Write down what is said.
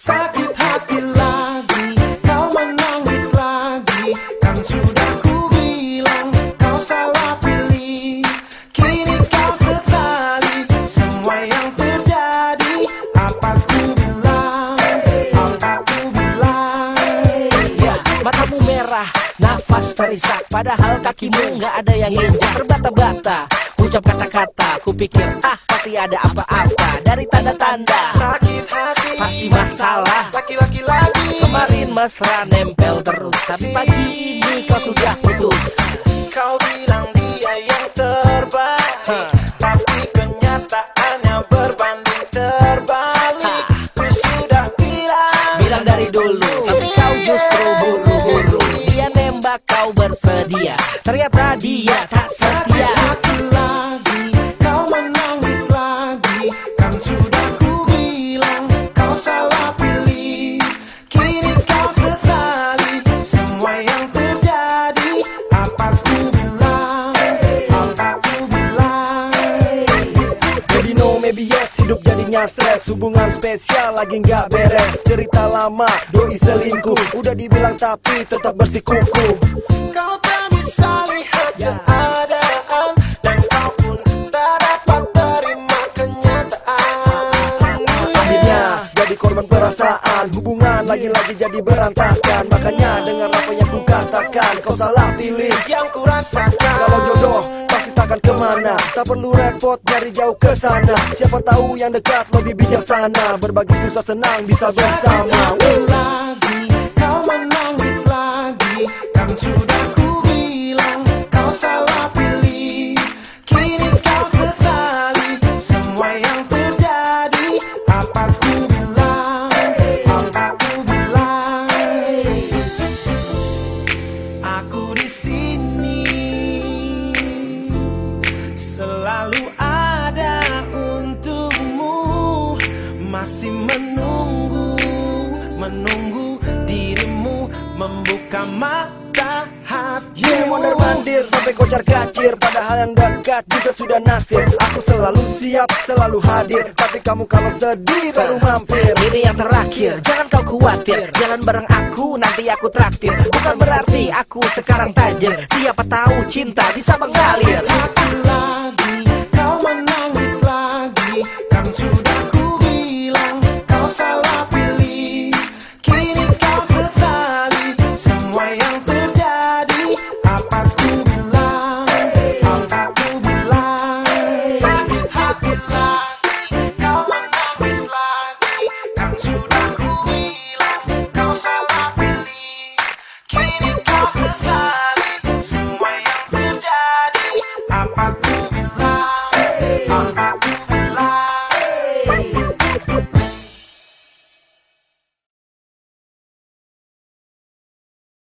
Sakit hati lagi Kau menangis lagi. Kan sudah ku bilang Kau salah pilih. Kini kau sesali Semua yang terjadi. Apa ku bilang? Apa ku bilang? Ya, matamu merah, nafas terisak. Padahal kakimu nggak ada yang injak. Terbata-bata, ucap kata-kata Kupikir, ah pasti ada apa-apa. Dari tanda-tanda, Sakit hati. pasti masalah. Laki-laki lagi. Kemarin mesra nempel terus. Tapi pagi ini kau sudah putus. Kau bilang dia yang terbaik. Tapi kenyataannya berbanding terbalik. Ku sudah bilang. Bilang dari dulu, tapi kau justru buru-buru. Dia nembak kau bersedia. Ternyata dia tak setia Kan sudah ku bilang Kau salah pilih. Kini kau sesali Semua yang terjadi. Apa ku bilang? Apa ku bilang? Maybe no, maybe yes, hidup jadinya stres. Hubungan spesial lagi nggak beres. Cerita lama, doi selingkuh. Udah dibilang tapi tetap bersikuku. Kau korban perasaan. Hubungan lagi-lagi jadi berantakan. Makanya dengar apa yang ku katakan Kau salah pilih Yang ku rasakan Kalau jodoh pasti takkan ke mana. Tak perlu repot nyari jauh ke sana. Siapa tahu yang dekat lebih bijaksana. Berbagi susah senang bisa bersama. Lagi Kau menangis lagi. Kan sudah selalu ada untukmu. Masih menunggu menunggu dirimu membuka mata hati Yeah, mondar mandir sampai kocar kacir Padahal yang dekat juga sudah nasir. Aku selalu siap, selalu hadir Tapi kamu kalau sedih baru mampir. Ini yang terakhir, jangan kau khawatir. Jalan bareng aku, nanti aku traktir. Bukan berarti aku sekarang tajir. Siapa tahu cinta bisa mengalir. Hati lagi Groovy.